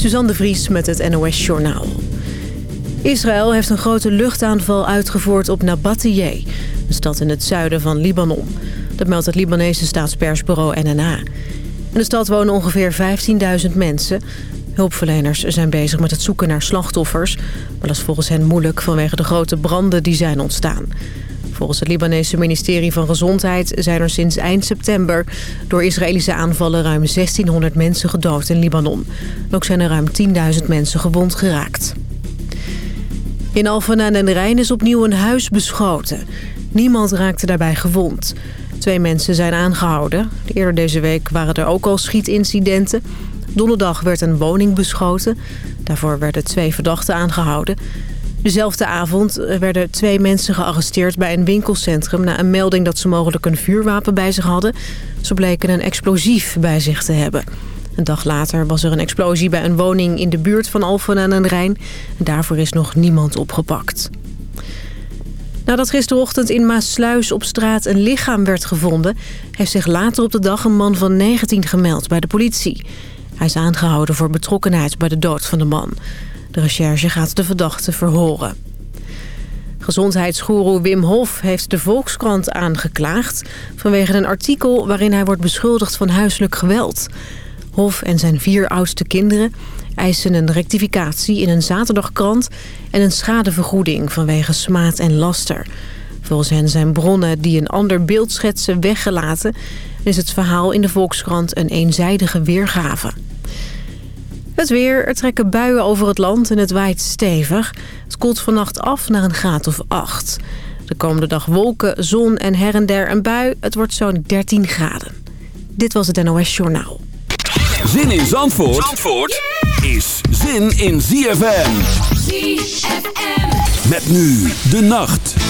Suzanne de Vries met het NOS Journaal. Israël heeft een grote luchtaanval uitgevoerd op Nabatiyeh, een stad in het zuiden van Libanon. Dat meldt het Libanese staatspersbureau NNA. In de stad wonen ongeveer 15.000 mensen. Hulpverleners zijn bezig met het zoeken naar slachtoffers. Maar dat is volgens hen moeilijk vanwege de grote branden die zijn ontstaan. Volgens het Libanese ministerie van Gezondheid zijn er sinds eind september... door Israëlische aanvallen ruim 1600 mensen gedood in Libanon. Ook zijn er ruim 10.000 mensen gewond geraakt. In Alphen aan den Rijn is opnieuw een huis beschoten. Niemand raakte daarbij gewond. Twee mensen zijn aangehouden. Eerder deze week waren er ook al schietincidenten. Donderdag werd een woning beschoten. Daarvoor werden twee verdachten aangehouden. Dezelfde avond werden twee mensen gearresteerd bij een winkelcentrum... na een melding dat ze mogelijk een vuurwapen bij zich hadden. Ze bleken een explosief bij zich te hebben. Een dag later was er een explosie bij een woning in de buurt van Alphen aan den Rijn. Daarvoor is nog niemand opgepakt. Nadat gisterochtend in Maasluis op straat een lichaam werd gevonden... heeft zich later op de dag een man van 19 gemeld bij de politie. Hij is aangehouden voor betrokkenheid bij de dood van de man. De recherche gaat de verdachte verhoren. Gezondheidsgoeroe Wim Hof heeft de Volkskrant aangeklaagd... vanwege een artikel waarin hij wordt beschuldigd van huiselijk geweld. Hof en zijn vier oudste kinderen eisen een rectificatie in een zaterdagkrant... en een schadevergoeding vanwege smaad en laster. Volgens hen zijn bronnen die een ander beeld schetsen weggelaten... is het verhaal in de Volkskrant een eenzijdige weergave. Het weer, er trekken buien over het land en het waait stevig. Het koelt vannacht af naar een graad of 8. De komende dag wolken, zon en her en der een bui. Het wordt zo'n 13 graden. Dit was het NOS Journaal. Zin in Zandvoort, Zandvoort is zin in ZFM. ZFM. Met nu de nacht.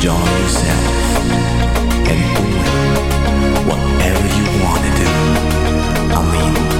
John yourself, and do it. Whatever you want to do. I mean,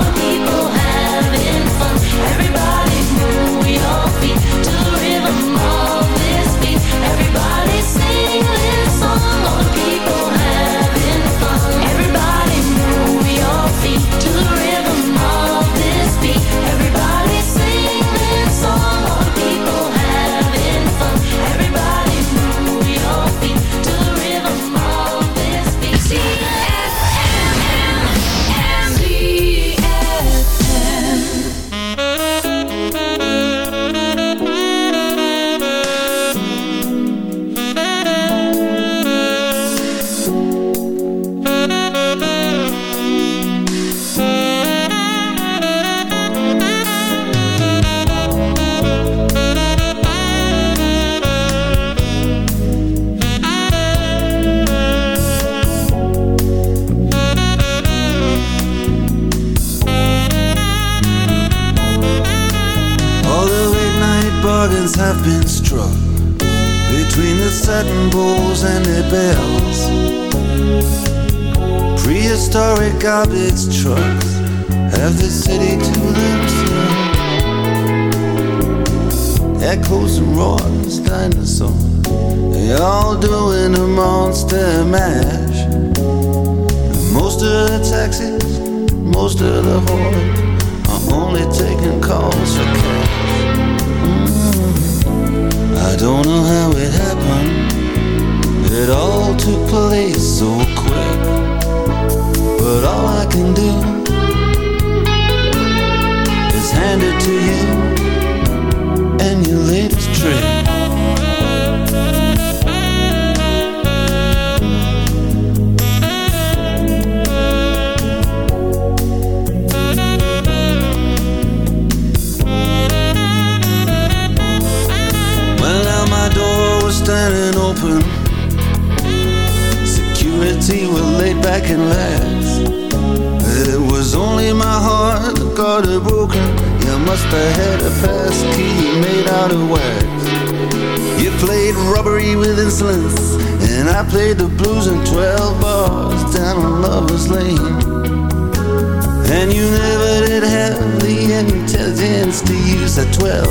at twelve.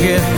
get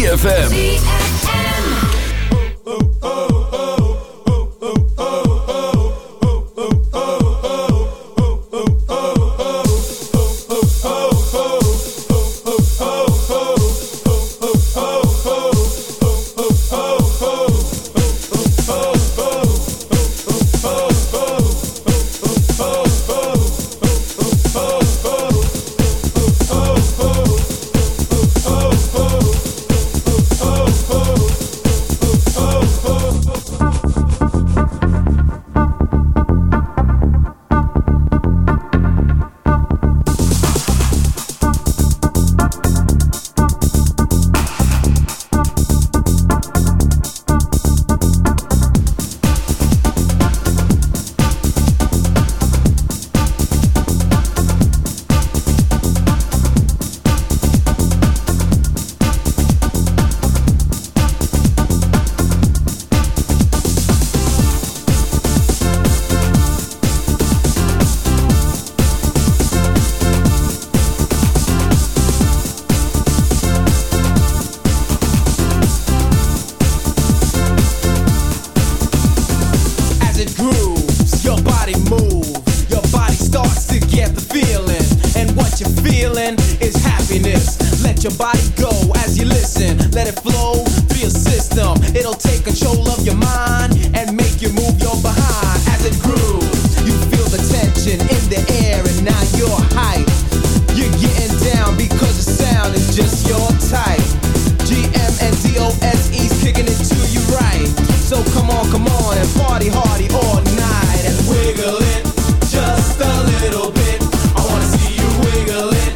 ZFM. party hardy all night and wiggle it just a little bit. I wanna see you wiggle it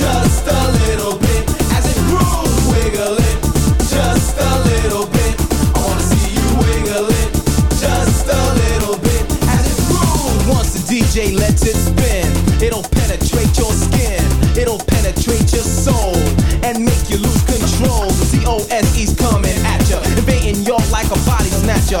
just a little bit as it grooves. Wiggle it just a little bit. I wanna see you wiggle it just a little bit as it grooves. Once the DJ lets it spin, it'll penetrate your skin. It'll penetrate your soul and make you lose control. The coming at invading y'all like a body snatcher.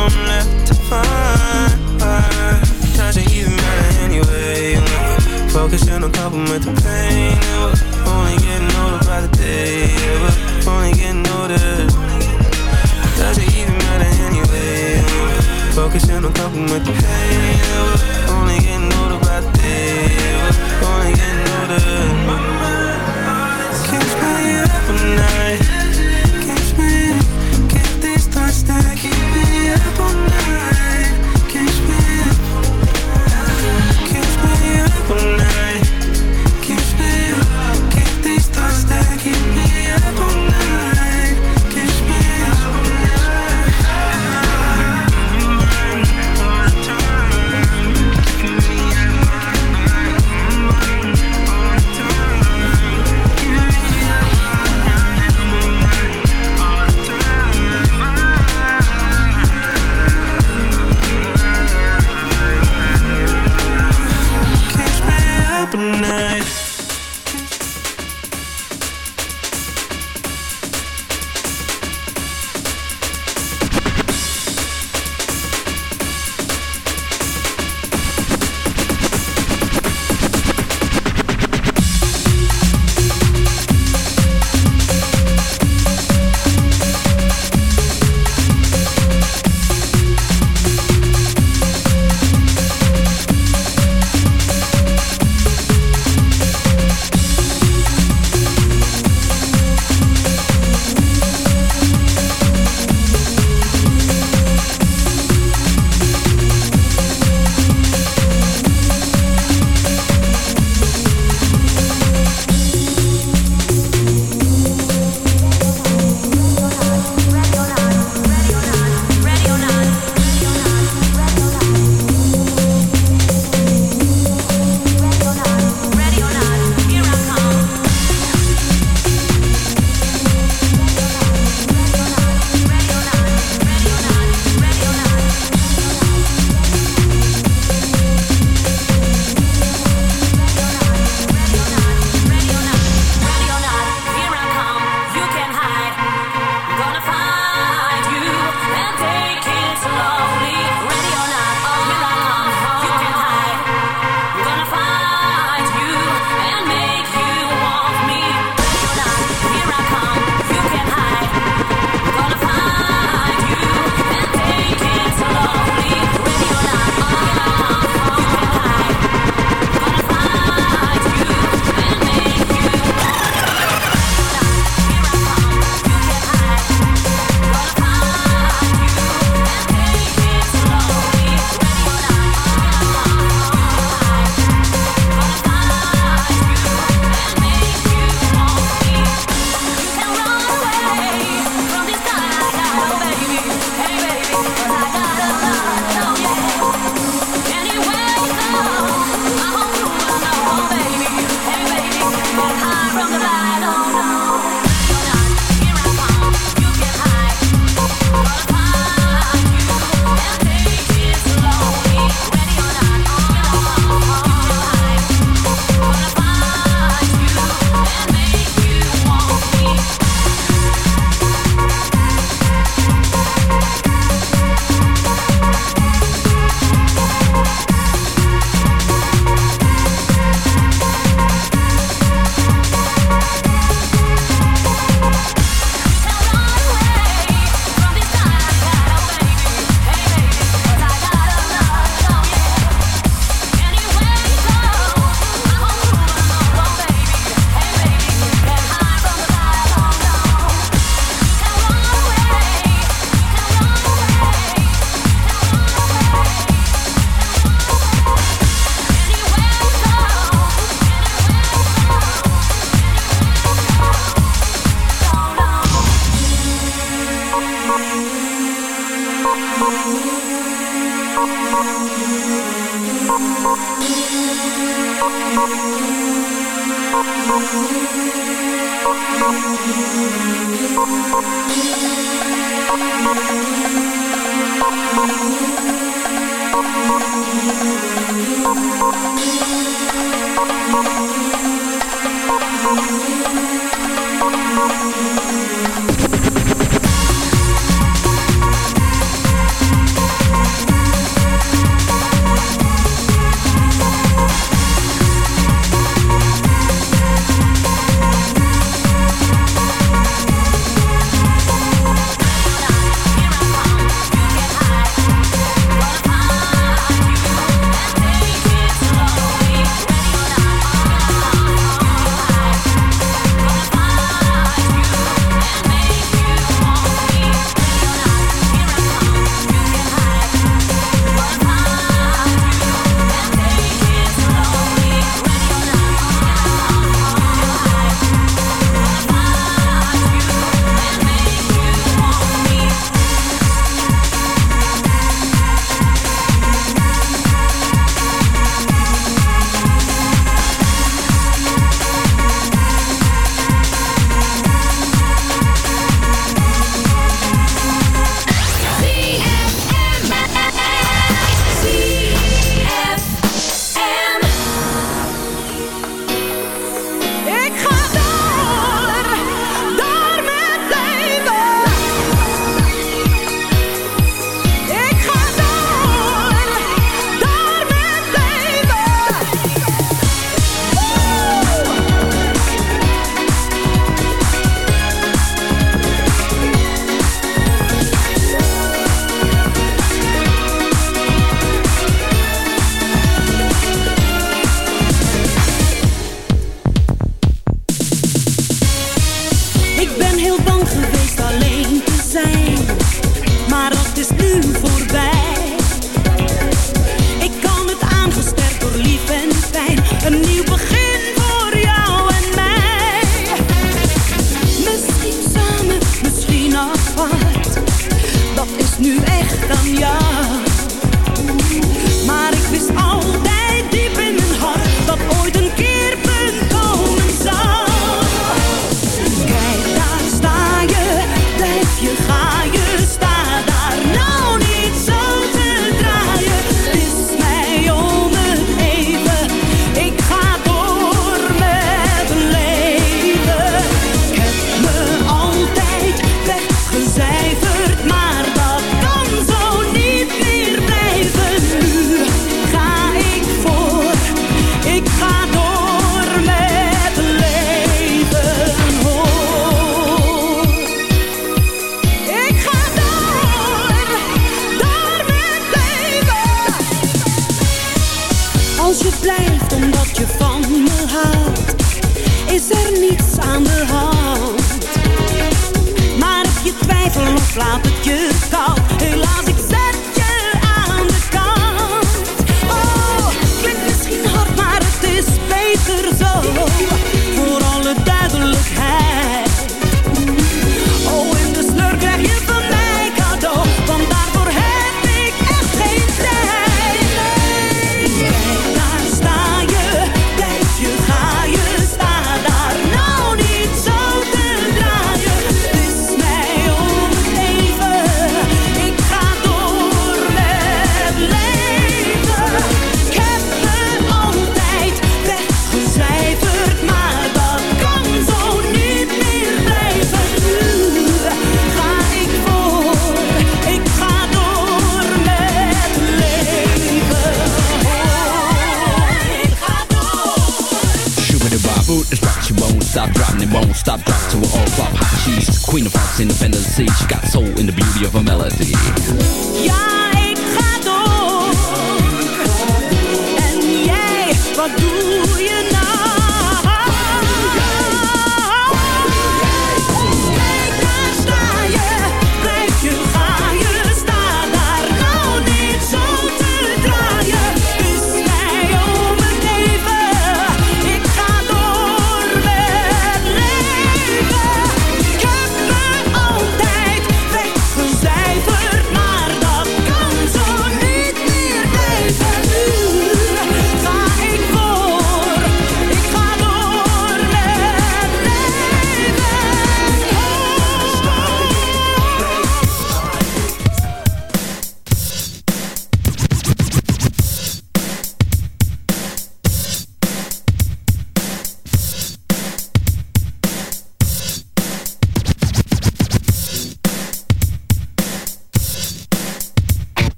room left to find. Not you even matter anyway. Focusing on coping with the pain. Never. Only getting older by the day. Ever. Only getting older. Does it even matter anyway? Focusing on coping with the pain. Never. Only getting older by the day. Ever. Only getting older. night.